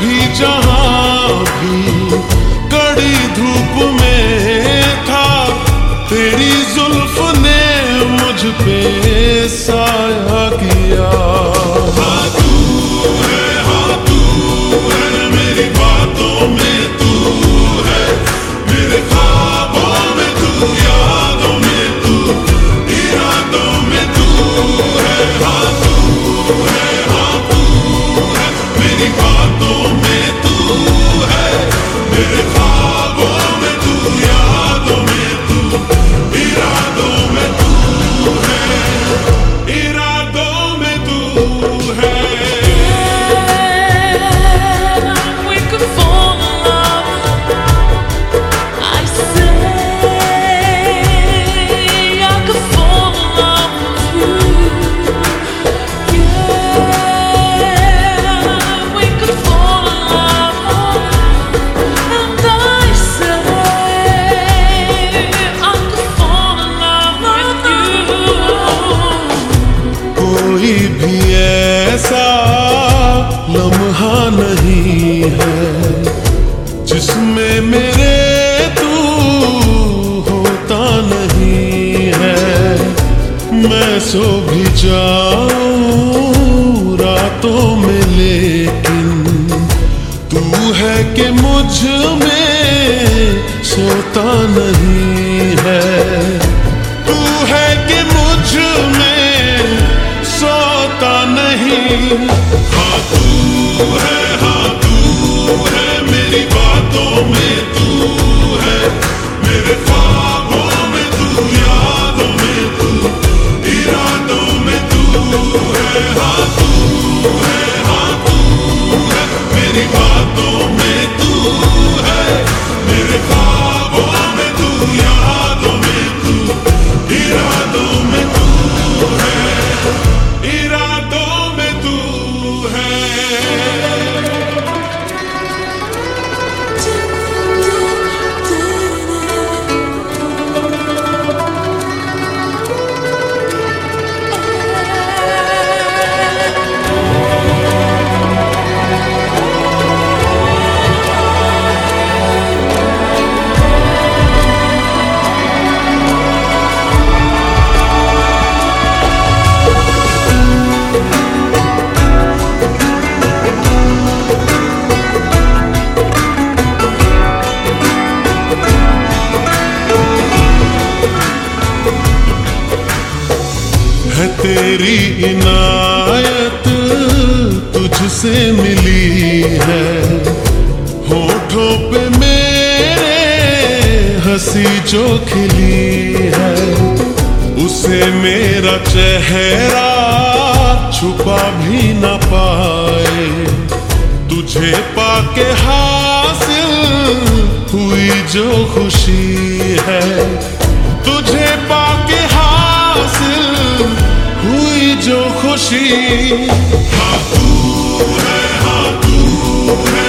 भी जहाँ भी कड़ी धूप में था तेरी जुल्फ ने मुझ पे साया। सो भी जाऊँ रातों में, लेकिन तू है कि मुझमें सोता नहीं है। तू है कि मुझमें सोता नहीं। हाँ तू है तेरी इनायत तुझसे मिली है। होठों पे मेरे हँसी जो खिली है, उसे मेरा चेहरा छुपा भी न पाए। तुझे पाके हासिल हुई जो खुशी है, तुझे খুশি হাতুরে হাতুরে